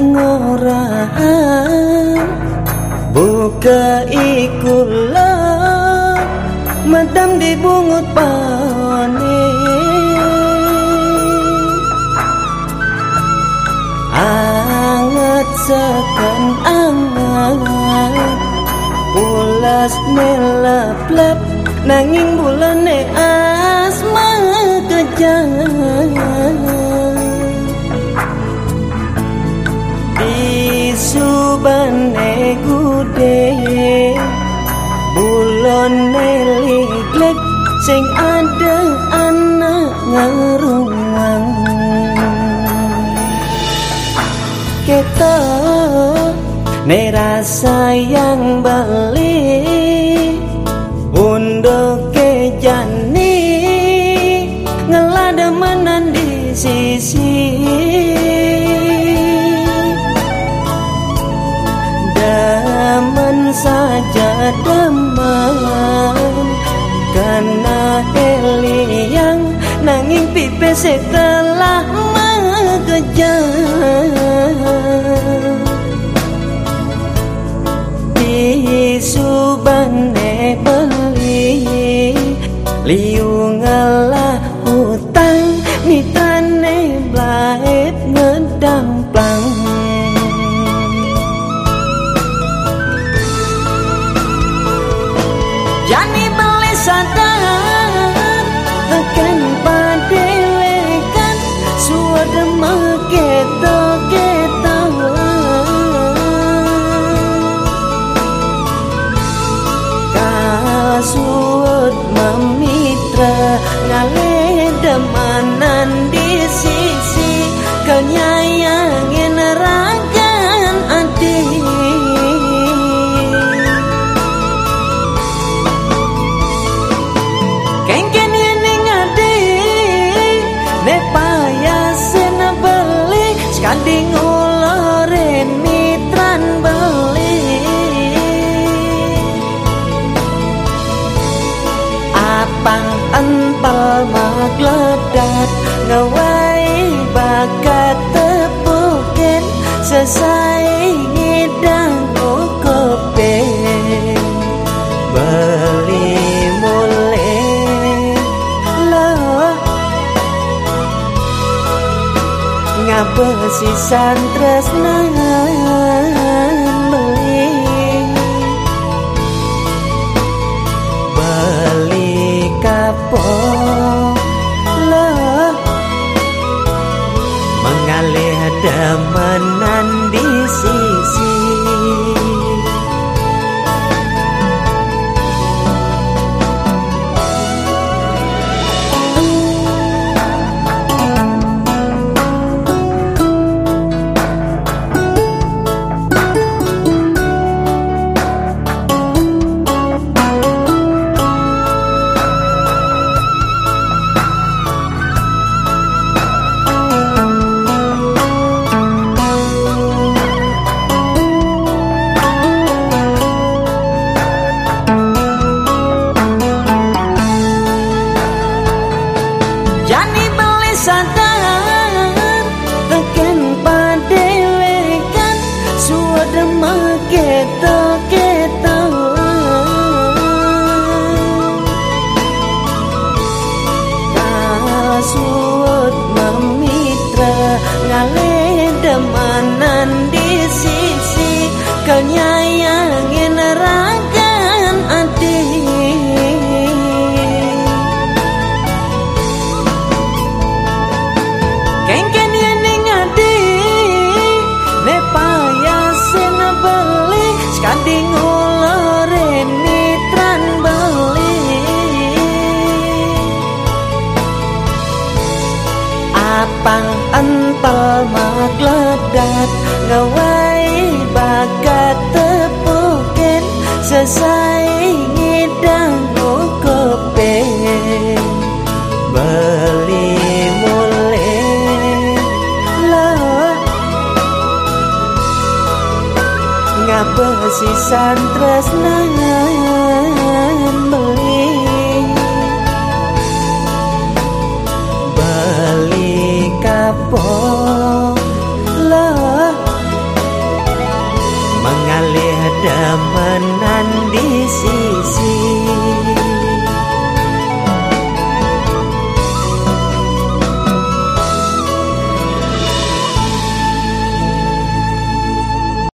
ngoraan Buka ikulah Madam dibungut pane Angat sekan angat Ulas nelap lap Nanging bulan asma kejang bulone liglek sing ada anak ngerungang kita ne rasa yang balik saja demam Karena Eli yang nanging pipe setelah mengejar Di Subang Jani beli sadar Tekan padewekan Suara maketa kita Kasut memitra. Ngale demanan di sisi. Kenyayangin Kanding ulore mitran beli Apang ental magledat Ngawai bakat tepukin Sesai ngapesi santresna maketa kita kasut memitra ngale demanan di sisi kenyayangin magledat Ngawai bakat tepukin Sesai ngidang ukupin Beli mulai lah Ngabesi santresnan beli Beli kapok